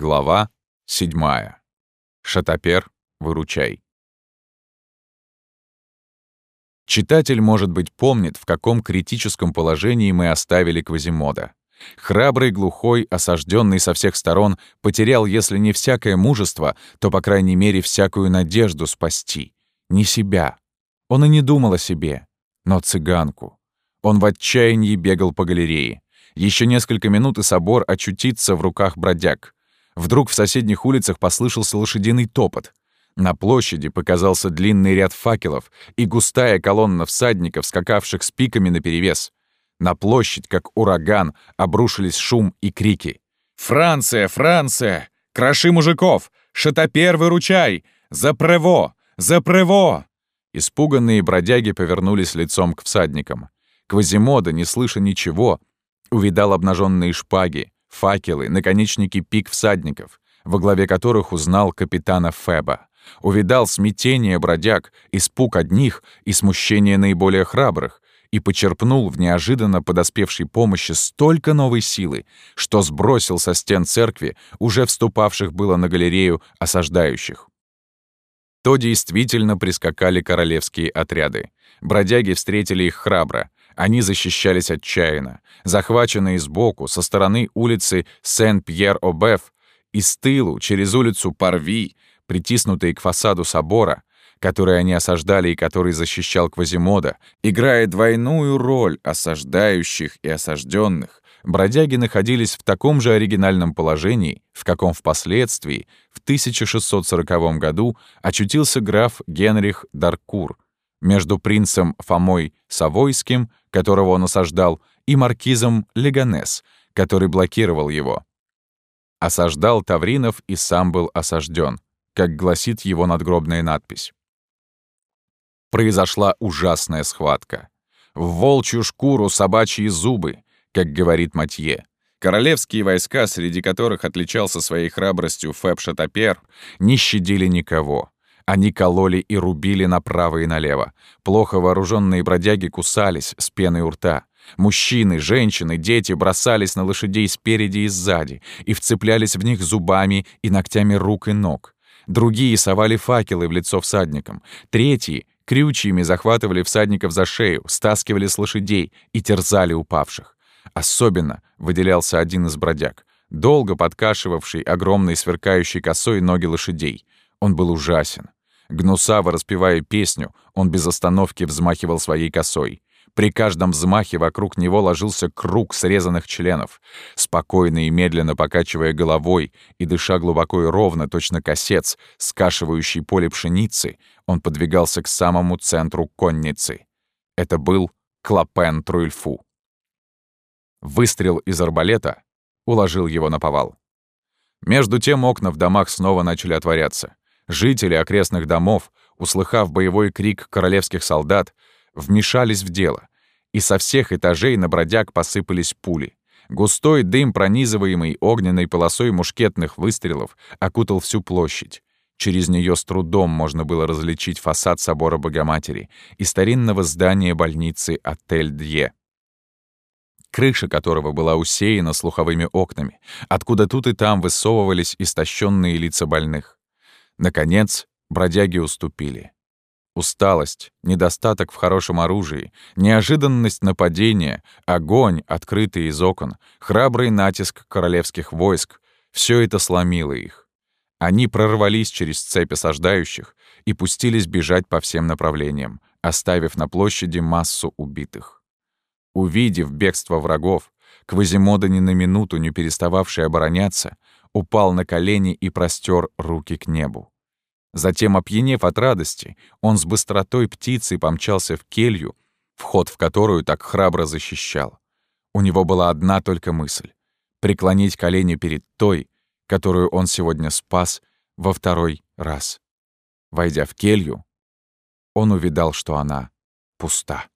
Глава 7. Шатапер, выручай. Читатель, может быть, помнит, в каком критическом положении мы оставили Квазимода. Храбрый, глухой, осажденный со всех сторон, потерял, если не всякое мужество, то, по крайней мере, всякую надежду спасти. Не себя. Он и не думал о себе, но цыганку. Он в отчаянии бегал по галерее. Еще несколько минут, и собор очутится в руках бродяг. Вдруг в соседних улицах послышался лошадиный топот. На площади показался длинный ряд факелов и густая колонна всадников, скакавших с пиками наперевес. На площадь, как ураган, обрушились шум и крики. «Франция! Франция! Кроши мужиков! Шатопер, выручай! За прево! За прево!» Испуганные бродяги повернулись лицом к всадникам. Квазимода, не слыша ничего, увидал обнаженные шпаги, факелы, наконечники пик всадников, во главе которых узнал капитана Феба. Увидал смятение бродяг, испуг одних и смущение наиболее храбрых, и почерпнул в неожиданно подоспевшей помощи столько новой силы, что сбросил со стен церкви уже вступавших было на галерею осаждающих. То действительно прискакали королевские отряды. Бродяги встретили их храбро. Они защищались отчаянно. Захваченные сбоку, со стороны улицы Сен-Пьер-Обеф, и с тылу, через улицу Парви, притиснутые к фасаду собора, который они осаждали и который защищал Квазимода, играя двойную роль осаждающих и осажденных, бродяги находились в таком же оригинальном положении, в каком впоследствии, в 1640 году, очутился граф Генрих Даркур, между принцем Фомой Савойским, которого он осаждал, и маркизом Леганес, который блокировал его. Осаждал Тавринов и сам был осажден, как гласит его надгробная надпись произошла ужасная схватка. В волчью шкуру собачьи зубы, как говорит Матье. Королевские войска, среди которых отличался своей храбростью Фэб Шатапер, не щадили никого. Они кололи и рубили направо и налево. Плохо вооруженные бродяги кусались с пеной у рта. Мужчины, женщины, дети бросались на лошадей спереди и сзади и вцеплялись в них зубами и ногтями рук и ног. Другие совали факелы в лицо всадникам. Третьи Крючьями захватывали всадников за шею, стаскивали с лошадей и терзали упавших. Особенно выделялся один из бродяг, долго подкашивавший огромной сверкающей косой ноги лошадей. Он был ужасен. Гнусаво распевая песню, он без остановки взмахивал своей косой. При каждом взмахе вокруг него ложился круг срезанных членов. Спокойно и медленно покачивая головой и дыша глубоко и ровно, точно косец, скашивающий поле пшеницы, он подвигался к самому центру конницы. Это был Клопен Труильфу. Выстрел из арбалета уложил его на повал. Между тем окна в домах снова начали отворяться. Жители окрестных домов, услыхав боевой крик королевских солдат, вмешались в дело, и со всех этажей на бродяг посыпались пули. Густой дым, пронизываемый огненной полосой мушкетных выстрелов, окутал всю площадь. Через нее с трудом можно было различить фасад собора Богоматери и старинного здания больницы «Отель Дье», крыша которого была усеяна слуховыми окнами, откуда тут и там высовывались истощенные лица больных. Наконец, бродяги уступили. Усталость, недостаток в хорошем оружии, неожиданность нападения, огонь, открытый из окон, храбрый натиск королевских войск — все это сломило их. Они прорвались через цепь осаждающих и пустились бежать по всем направлениям, оставив на площади массу убитых. Увидев бегство врагов, Квазимода ни на минуту не перестававший обороняться, упал на колени и простер руки к небу. Затем, опьянев от радости, он с быстротой птицы помчался в келью, вход в которую так храбро защищал. У него была одна только мысль — преклонить колени перед той, которую он сегодня спас во второй раз. Войдя в келью, он увидал, что она пуста.